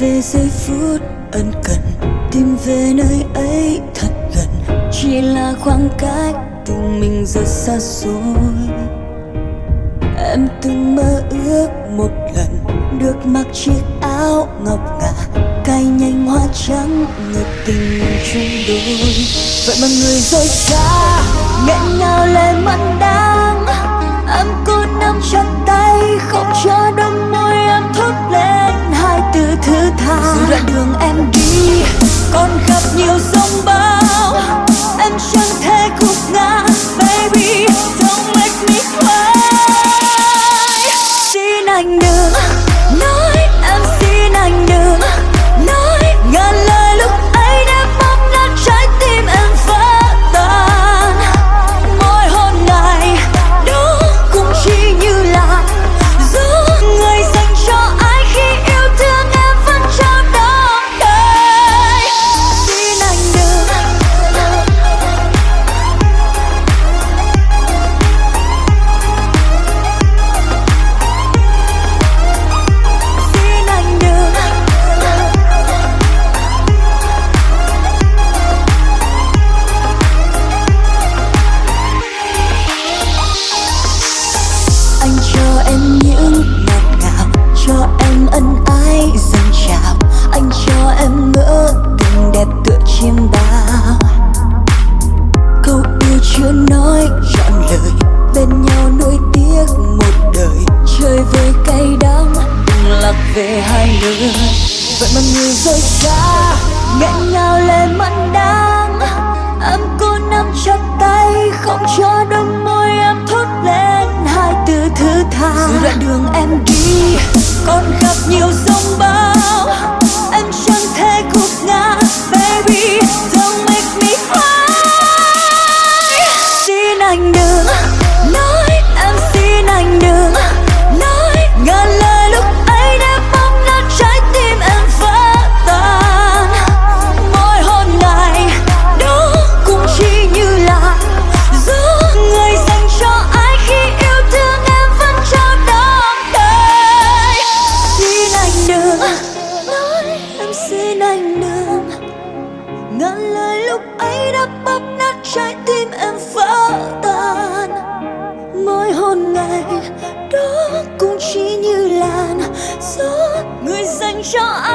về giây phút ân cần, tìm về nơi ấy thật gần. Chỉ là khoảng cách tình mình rất xa xôi em từng mơ ước một lần được mặc chiếc áo ngọc ngà, cay nhanh hoa trắng ngập tình chung đôi. Vậy mà người rời xa, nghẹn ngào lên mắt đang, em cô nắm chặt tay không cho đôi you chưa nói trọn lời, bên nhau nỗi tiếc một đời. Chơi với cay đắng, đừng lạc về hai nơi vậy mà người rời xa nghẹn ngào lệ mất đắng. Em cô nắm chặt tay, không cho đôi môi em thốt lên hai từ thứ tha. Dù đoạn đường em đi trái tim em vỡ tan mỗi hôn ngày đó cũng chỉ như làn gió, người dành cho anh.